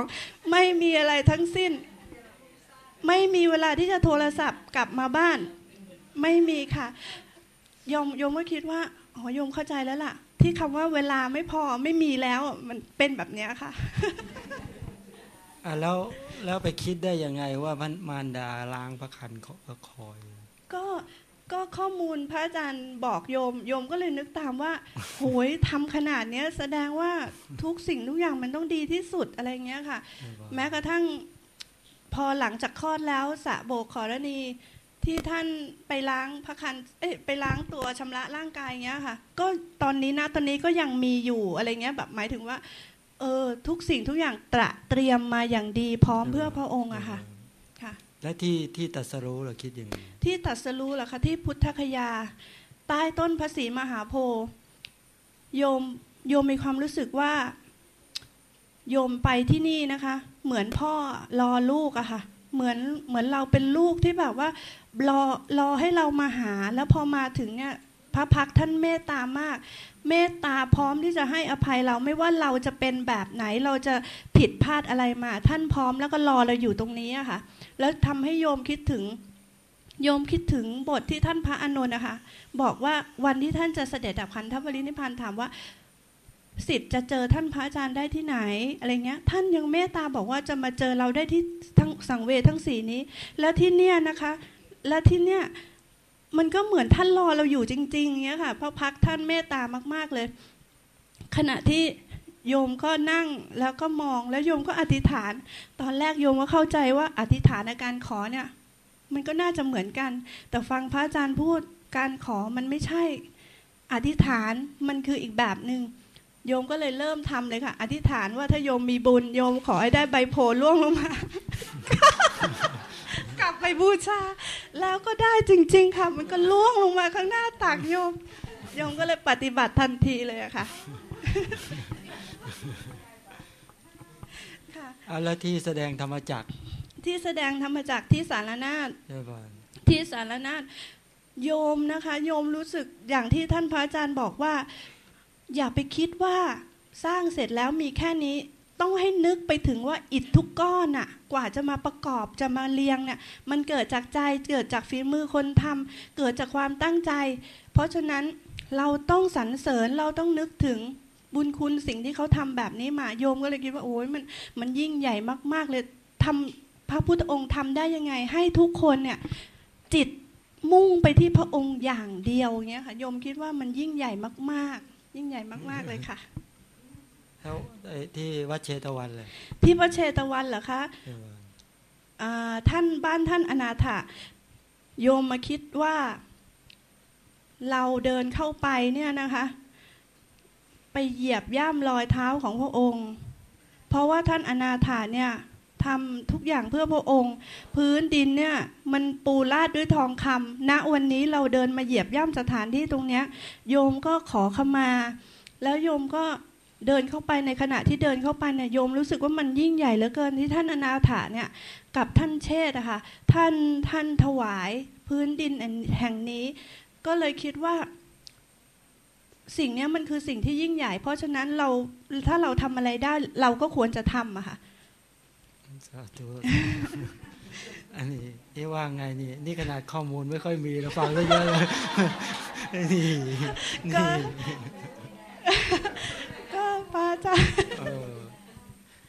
ไม่มีอะไรทั้งสิ้น ไม่มีเวลาที่จะโทรศัพท์กลับมาบ้าน ไม่มีค่ะโยมโยมก็คิดว่าอ๋อโยมเข้าใจแล้วล่ะ ที่คำว่าเวลาไม่พอไม่มีแล้วอะมันเป็นแบบเนี้ยค่ะอะแล้วแล้วไปคิดได้ยังไงว่ามันมารดาล้างพระคันเขาคอย ก็ก็ข้อมูลพระอาจารย์บอกโยม โยมก็เลยนึกตามว่าโหยทำขนาดเนี้ยแสดงว่าทุกสิ่งทุกอย่างมันต้องดีที่สุดอะไรเงี้ยค่ะ แม้กระทั่ง พอหลังจากคลอดแล้วสระโบกขอรณีที่ท่านไปล้างพระคันเอ้ยไปล้างตัวชำระร่างกายเงี้ยค่ะ ก็ตอนนี้นะตอนนี้ก็ยังมีอยู่อะไรเงี้ยแบบหมายถึงว่า เออทุกสิ่งทุกอย่างตระเตรียมมาอย่างดีพร้อมเพื่อพระองค์อะค่ะค่ะ และที่ที่ตรัสรู้เราคิดยังไงที่ตรัสรู้เหรอคะที่พุทธคยา ใต้ต้นพระศรีมหาโพธิ์โยมโยมมีความรู้สึกว่า โยมไปที่นี่นะคะ เหมือนพ่อรอลูกอะค่ะ เหมือนเหมือนเราเป็นลูกที่แบบว่ารอรอให้เรามาหา แล้วพอมาถึงเนี่ยพระพักท่านเมตตามาก เมตตาพร้อมที่จะให้อภัยเราไม่ว่าเราจะเป็นแบบไหนเราจะผิดพลาดอะไรมา ท่านพร้อมแล้วก็รอเราอยู่ตรงนี้อะค่ะ แล้วทำให้โยมคิดถึงโยมคิดถึงบทที่ท่านพระอานนท์นะคะ บอกว่าวันที่ท่านจะเสด็จดับขันธปรินิพพานถามว่า สิทธิ์จะเจอท่านพระอาจารย์ได้ที่ไหนอะไรเงี้ย ท่านยังเมตตาบอกว่าจะมาเจอเราได้ที่ทั้งสังเวชทั้งสีนี้ แล้วที่เนี่ยนะคะ และที่เนี่ยมันก็เหมือนท่านรอเราอยู่จริงๆเงี้ยค่ะเพราะพักท่านเมตตามาก ๆเลย ขณะที่โยมก็นั่งแล้วก็มองแล้วโยมก็อธิษฐาน ตอนแรกโยมก็เข้าใจว่าอธิษฐานในการขอเนี่ย มันก็น่าจะเหมือนกัน แต่ฟังพระอาจารย์พูดการขอมันไม่ใช่ อธิษฐานมันคืออีกแบบหนึง่ง โยมก็เลยเริ่มทำเลยค่ะ อธิษฐานว่าถ้าโยมมีบุญโยมขอให้ได้ใบโพล่วงลงมา กลับไปบูชา แล้วก็ได้จริง ๆ ค่ะ มันก็ล่วงลงมาข้างหน้าตักโยมโยมก็เลยปฏิบัติทันทีเลยอะค่ะค่ะอะแล้วที่แสดงธรรมจักรที่แสดงธรรมจักรที่สารนาถใช่ป่ะที่สารนาถโยมนะคะ โยมรู้สึกอย่างที่ท่านพระอาจารย์บอกว่า อย่าไปคิดว่าสร้างเสร็จแล้วมีแค่นี้ต้องให้นึกไปถึงว่าอิฐทุกก้อนน่ะกว่าจะมาประกอบจะมาเรียงเนี่ยมันเกิดจากใจเกิดจากฝีมือคนทำเกิดจากความตั้งใจ เพราะฉะนั้นเราต้องสรรเสริญเราต้องนึกถึงบุญคุณสิ่งที่เขาทำแบบนี้มาโยมก็เลยคิดว่าโอ้ยมันมันยิ่งใหญ่มาก ๆ เลยทำพระพุทธองค์ทำได้ยังไง ให้ทุกคนเนี่ยจิตมุ่งไปที่พระองค์อย่างเดียวเงี้ยค่ะโยมคิดว่ามันยิ่งใหญ่มาก ๆ ยิ่งใหญ่มากๆเลยค่ะ แล้วไอ้ที่วัดเชตวันเลย ที่พระเชตวันเหรอคะใช่ป่ะอ่าท่านบ้านท่านอนาถะโยมมาคิดว่า เราเดินเข้าไปเนี่ยนะคะ ไปเหยียบย่ำรอยเท้าของพระองค์ เพราะว่าท่านอนาถาเนี่ย ทำทุกอย่างเพื่อพระองค์ พื้นดินเนี่ยมันปูราดด้วยทองคำณวันนี้เราเดินมาเหยียบย่ำสถานที่ตรงเนี้ยโยมก็ขอขมา แล้วโยมก็เดินเข้าไปในขณะที่เดินเข้าไปเนี่ยโยมรู้สึกว่ามันยิ่งใหญ่เหลือเกินที่ท่านอนาถาเนี่ยกับท่านเชษฐ์อะค่ะท่านท่านถวายพื้นดินแห่งนี้ ก็เลยคิดว่า สิ่งเนี้ยมันคือสิ่งที่ยิ่งใหญ่ เพราะฉะนั้นเราถ้าเราทำอะไรได้เราก็ควรจะทำอะค่ะาธุอันนี้นี่ว่าไงนี่ นี่ขนาดข้อมูลไม่ค่อยมีเราฟังได้เยอะเลยนี่ก็นี่ก็พระอาจารย์เออ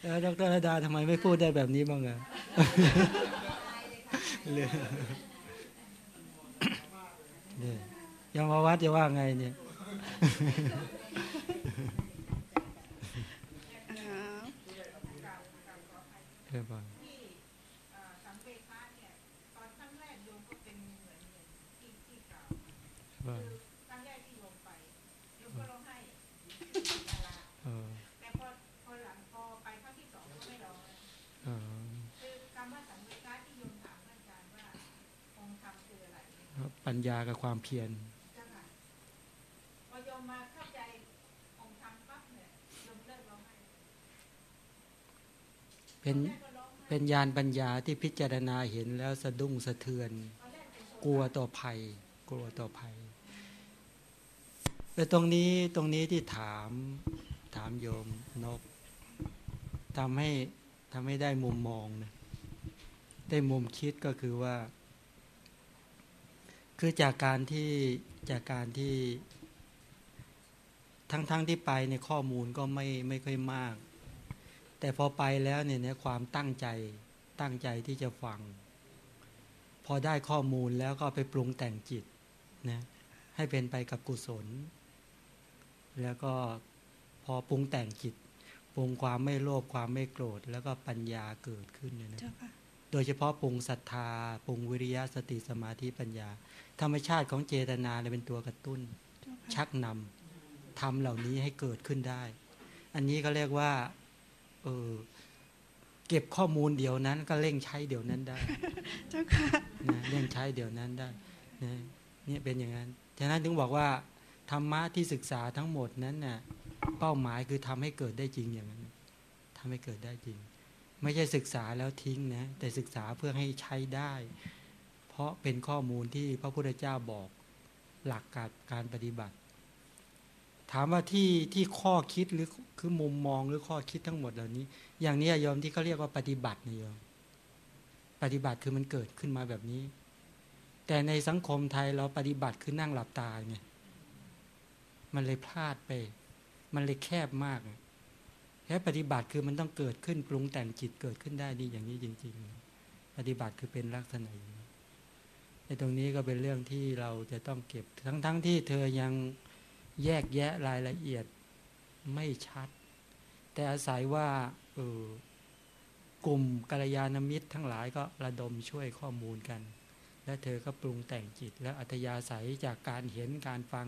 แล้วดรระดาทำไมไม่พูดได้แบบนี้บ้างอะเลยเนี่ยยมวัดจะว่าไงเนี่ย ที่สังเวชเนี่ยตอนตั้งแรกโยมก็เป็นเหมือนเหมือนที่ะกล่าวคือตั้งแรกที่โยมไปโยมก็ร้องไห้แต่พอพอหลังพอไปข้อที่สองก็ไม่รอคือกรรมสังเวชที่โยมถามอาจารย์ว่าองค์ธรรมคืออะไรปัญญากับความเพียร เป็นเป็นญาณปัญญาที่พิจารณาเห็นแล้วสะดุ้งสะเทือน กลัวต่อภัย กลัวต่อภัยแต่ตรงนี้ตรงนี้ที่ถามถามโยมนกทำให้ทำให้ได้มุมมองนะได้มุมคิดก็คือว่า คือจากการที่จากการที่ทั้งๆทที่ไปในข้อมูลก็ไม่ไม่ค่อยมาก แต่พอไปแล้วเนี่ยนความตั้งใจตั้งใจที่จะฟัง พอได้ข้อมูลแล้วก็ไปปรุงแต่งจิตนะให้เป็นไปกับกุศล แล้วก็พอปรุงแต่งจิตปรุงความไม่โลภความไม่โกรธ แล้วก็ปัญญาเกิดขึ้นเนี่ยนะโดยเฉพาะปรุงศรัทธาปรุงวิริยะสติสมาธิปัญญา ธรรมชาติของเจตนาเลยเป็นตัวกระตุ้น ชักนำทำเหล่านี้ให้เกิดขึ้นได้ อันนี้ก็เรียกว่า เออ เก็บข้อมูลเดี๋ยวนั้น ก็เร่งใช้เดี๋ยวนั้นได้ เจ้าค่ะนะเร่งใช้เดี๋ยวนั้นได้นะนี่เป็นอย่างนั้น ฉะนั้นถึงบอกว่าธรรมะที่ศึกษาทั้งหมดนั้นน่ะเป้าหมายคือทำให้เกิดได้จริงอย่างนั้นทำให้เกิดได้จริง ไม่ใช่ศึกษาแล้วทิ้งนะแต่ศึกษาเพื่อให้ใช้ได้ เพราะเป็นข้อมูลที่พระพุทธเจ้าบอกหลักการการปฏิบัติ ถามว่าที่ที่ข้อคิดหรือคือมุมมองหรือข้อคิดทั้งหมดเหล่านี้ อย่างนี้ยอมที่เขาเรียกว่าปฏิบัตินะยมปฏิบัติคือมันเกิดขึ้นมาแบบนี้ แต่ในสังคมไทยเราปฏิบัติคือนั่งหลับตาไงมันเลยพลาดไป มันเลยแคบมากแค่ปฏิบัติคือมันต้องเกิดขึ้นปรุงแต่งจิตเกิดขึ้นได้ดีอย่างนี้จริง ๆ ปฏิบัติคือเป็นลักษณะอย่างนี้ในตรงนี้ก็เป็นเรื่องที่เราจะต้องเก็บทั้งๆทที่เธอยัง แยกแยะรายละเอียดไม่ชัด แต่อาศัยว่าเออกลุ่มกัลยาณมิตรทั้งหลายก็ระดมช่วยข้อมูลกัน และเธอก็ปรุงแต่งจิต และอัธยาศัยจากการเห็นการฟัง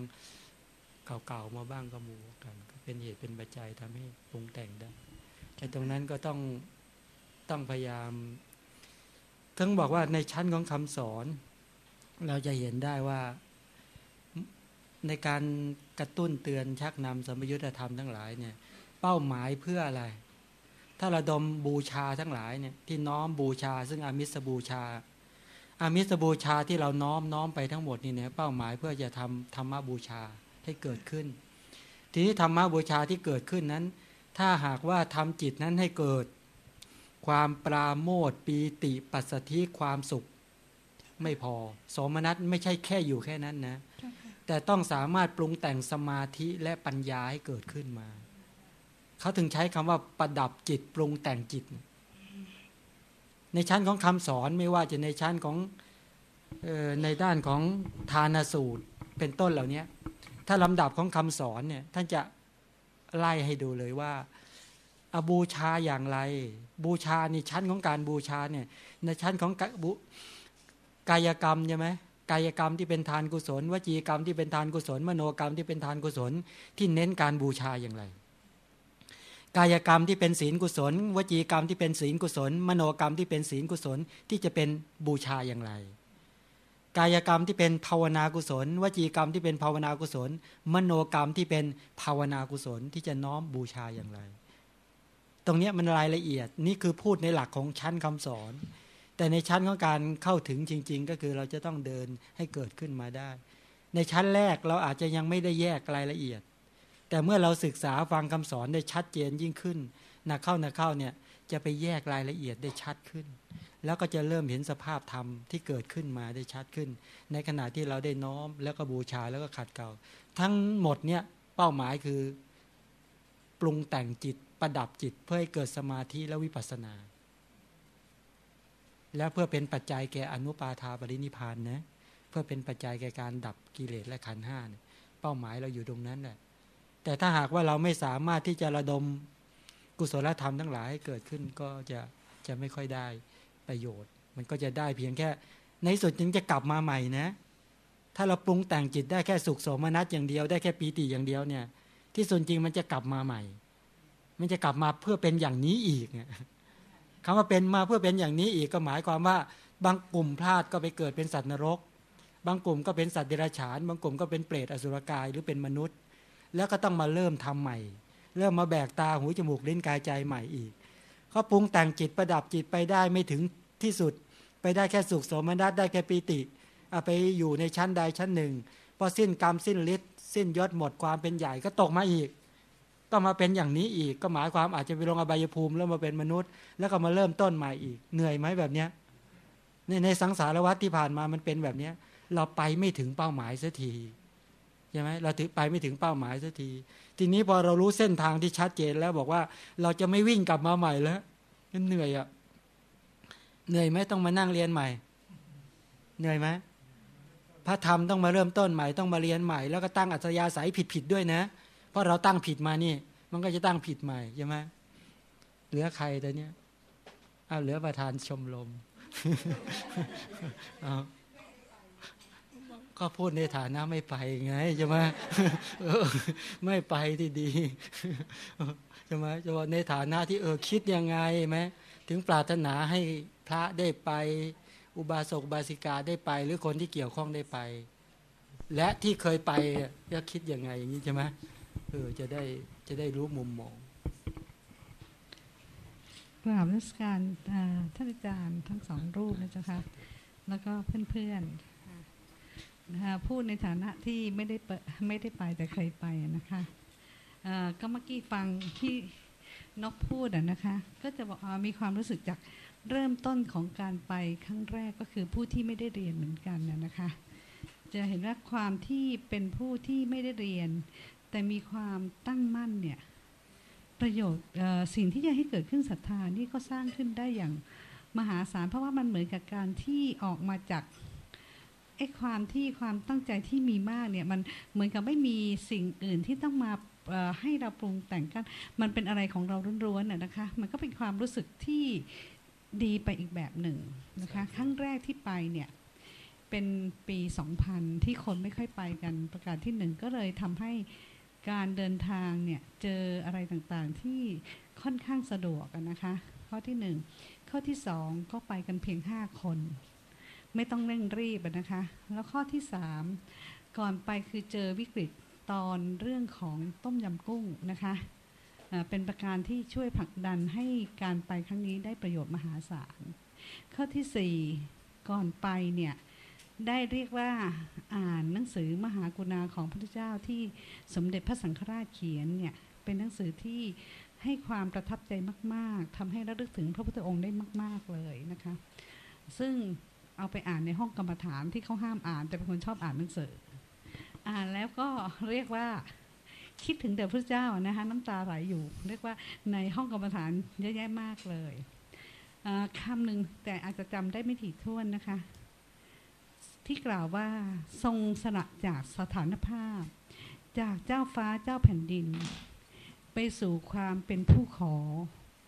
เก่าๆมาบ้างก็มูกันเป็นเหตุเป็นปัจจัยทำให้ปรุงแต่งได้แต่ตรงนั้นก็ต้องต้องพยายามทั้งบอกว่าในชั้นของคำสอน เราจะเห็นได้ว่า ในการกระตุ้นเตือนชักนำสมยุทธธรรมทั้งหลายเนี่ยเป้าหมายเพื่ออะไร ถ้าเราดมบูชาทั้งหลายเนี่ยที่น้อมบูชา ซึ่งอามิสบูชา อามิสบูชาที่เราน้อมน้อมไปทั้งหมดนี่เนี่ยเป้าหมายเพื่อจะทำธรรมบูชาให้เกิดขึ้น ทีนี้ธรรมบูชาที่เกิดขึ้นนั้น ถ้าหากว่าทำจิตนั้นให้เกิด ความปราโมทปีติปัสสธิความสุขไม่พอ สมนัตไม่ใช่แค่อยู่แค่นั้นนะ แต่ต้องสามารถปรุงแต่งสมาธิและปัญญาให้เกิดขึ้นมา เขาถึงใช้คำว่าประดับจิตปรุงแต่งจิต ในชั้นของคำสอนไม่ว่าจะในชั้นของในด้านของทานสูตรเป็นต้นเหล่านี้ถ้าลำดับของคำสอนเนี่ยท่านจะไล่ให้ดูเลยว่าอบูชาอย่างไร บูชาในชั้นของการบูชาเนี่ยในชั้นของกายกรรมใช่ไหม กายกรรมที่เป็นทานกุศล วจีกรรมที่เป็นทานกุศล มโนกรรมที่เป็นทานกุศล ที่เน้นการบูชาอย่างไร กายกรรมที่เป็นศีลกุศล วจีกรรมที่เป็นศีลกุศล มโนกรรมที่เป็นศีลกุศลที่จะเป็นบูชาอย่างไร กายกรรมที่เป็นภาวนากุศล วจีกรรมที่เป็นภาวนากุศล มโนกรรมที่เป็นภาวนากุศลที่จะน้อมบูชาอย่างไร ตรงนี้มันรายละเอียดนี่คือพูดในหลักของชั้นคำสอน แต่ในชั้นของการเข้าถึงจริง ๆ ก็คือเราจะต้องเดินให้เกิดขึ้นมาได้ ในชั้นแรกเราอาจจะยังไม่ได้แยกรายละเอียด แต่เมื่อเราศึกษาฟังคำสอนได้ชัดเจนยิ่งขึ้นนักเข้านักเข้าเนี่ยจะไปแยกรายละเอียดได้ชัดขึ้น แล้วก็จะเริ่มเห็นสภาพธรรมที่เกิดขึ้นมาได้ชัดขึ้น ในขณะที่เราได้น้อมแล้วก็บูชาแล้วก็ขัดเกลาทั้งหมดเนี่ยเป้าหมายคือปรุงแต่งจิตประดับจิตเพื่อให้เกิดสมาธิและวิปัสสนา แล้วเพื่อเป็นปัจจัยแก่อนุปาทาปรินิพานนะเพื่อเป็นปัจจัยแก่การดับกิเลสและขันห้าเป้าหมายเราอยู่ตรงนั้นแหละแต่ถ้าหากว่าเราไม่สามารถที่จะระดมกุศลธรรมทั้งหลายให้เกิดขึ้นก็จะจะไม่ค่อยได้ประโยชน์ มันก็จะได้เพียงแค่ ในสุดจึงจะกลับมาใหม่นะ ถ้าเราปรุงแต่งจิตได้แค่สุขโสมนัสอย่างเดียวได้แค่ปีติอย่างเดียวเนี่ย ที่ส่วนจริงมันจะกลับมาใหม่ มันจะกลับมาเพื่อเป็นอย่างนี้อีก คำว่าเป็นมาเพื่อเป็นอย่างนี้อีกก็หมายความว่า บางกลุ่มพลาดก็ไปเกิดเป็นสัตว์นรก บางกลุ่มก็เป็นสัตว์เดรัจฉาน บางกลุ่มก็เป็นเปรตอสุรกายหรือเป็นมนุษย์ แล้วก็ต้องมาเริ่มทำใหม่ เริ่มมาแบกตาหูจมูกลิ้นกายใจใหม่อีกเขาปรุงแต่งจิตประดับจิตไปได้ไม่ถึงที่สุด ไปได้แค่สุขสมนัตได้แค่ปีติเอาไปอยู่ในชั้นใดชั้นหนึ่งพอสิ้นกรรมสิ้นฤทธิ์สิ้นยศหมดความเป็นใหญ่ก็ตกมาอีก ก็มาเป็นอย่างนี้อีก ก็หมายความอาจจะไปลงอบายภูมิแล้วมาเป็นมนุษย์ แล้วก็มาเริ่มต้นใหม่อีก เหนื่อยไหมแบบเนี้ยในในสังสารวัฏที่ผ่านมามันเป็นแบบเนี้ย เราไปไม่ถึงเป้าหมายสักทีใช่ไหมเราถึงไปไม่ถึงเป้าหมายสักที ทีนี้พอเรารู้เส้นทางที่ชัดเจนแล้วบอกว่าเราจะไม่วิ่งกลับมาใหม่แล้วเหนื่อยอะ่ะเหนื่อยไหมต้องมานั่งเรียนใหม่ เหนื่อยไหมพระธรรมต้องมาเริ่มต้นใหม่ต้องมาเรียนใหม่ แล้วก็ตั้งอัธยาศัยผิดๆด้วยนะ เพราะเราตั้งผิดมานี่ มันก็จะตั้งผิดใหม่ใช่ไหมเหลือใครต่เนี้ยเอาเหลือประธานชมรมเอาก็พูดในฐานะไม่ไปไงใช่ไหมไม่ไปที่ดีใช่ไหมจะว่าในฐานะที่เออคิดยังไงไหมถึงปรารถนาให้พระได้ไป อุบาสกบาสิกาได้ไป หรือคนที่เกี่ยวข้องได้ไป และที่เคยไปจะคิดยังไงอย่างนี้ใช่ไหม เออจะได้จะได้รู้มุมมองกราบรัชการอาท่านอาจารย์ทั้งสองรูปนะเจ้าค่ะแล้วก็เพื่อนๆนะคะพูดในฐานะที่ไม่ได้ไม่ได้ไปแต่เคยไปนะคะก็เมื่อกี้ฟังที่นกพูดอะนะคะ ก็จะบอกอมีความรู้สึกจากเริ่มต้นของการไปครั้งแรกก็คือผู้ที่ไม่ได้เรียนเหมือนกันนะนะคะ จะเห็นว่าความที่เป็นผู้ที่ไม่ได้เรียน แต่มีความตั้งมั่นเนี่ยประโยชน์เอ่อสิ่งที่จะให้เกิดขึ้นศรัทธานี่ก็สร้างขึ้นได้อย่างมหาศาลเพราะว่ามันเหมือนกับการที่ออกมาจากไอ้ความที่ความตั้งใจที่มีมากเนี่ยมันเหมือนกับไม่มีสิ่งอื่นที่ต้องมาเอ่อให้เราปรุงแต่งกัน มันเป็นอะไรของเราล้วนๆน่ะนะคะ มันก็เป็นความรู้สึกที่ดีไปอีกแบบหนึ่งนะคะครั้งแรกที่ไปเนี่ยเป็นปี 2000 ที่คนไม่ค่อยไปกันประกาศที่หนึ่งก็เลยทำให้ การเดินทางเนี่ยเจออะไรต่างๆที่ค่อนข้างสะดวกนะคะ ข้อที่หนึ่งข้อที่สองก็ไปกันเพียงห้าคน ไม่ต้องเร่งรีบนะคะ แล้วข้อที่สามก่อนไปคือเจอวิกฤตตอนเรื่องของต้มยำกุ้งนะคะเป็นประการที่ช่วยผลักดันให้การไปครั้งนี้ได้ประโยชน์มหาศาล ข้อที่สี่ก่อนไปเนี่ย ได้เรียกว่าอ่านหนังสือมหากรุณาของพระพุทธเจ้าที่สมเด็จพระสังฆราชเขียนเนี่ยเป็นหนังสือที่ให้ความประทับใจมาก ๆทำให้ระลึกถึงพระพุทธองค์ได้มาก ๆเลยนะคะ ซึ่งเอาไปอ่านในห้องกรรมฐานที่เขาห้ามอ่าน แต่เป็นคนชอบอ่านหนังสือ อ่านแล้วก็เรียกว่าคิดถึงแต่พระเจ้านะคะน้ำตาไหลอยู่ เรียกว่าในห้องกรรมฐานเยอะแยะมากเลยคำหนึ่งแต่อาจจะจำได้ไม่ถี่ถ้วนนะคะ ที่กล่าวว่าทรงสละจากสถานภาพ จากเจ้าฟ้าเจ้าแผ่นดิน ไปสู่ความเป็นผู้ขอ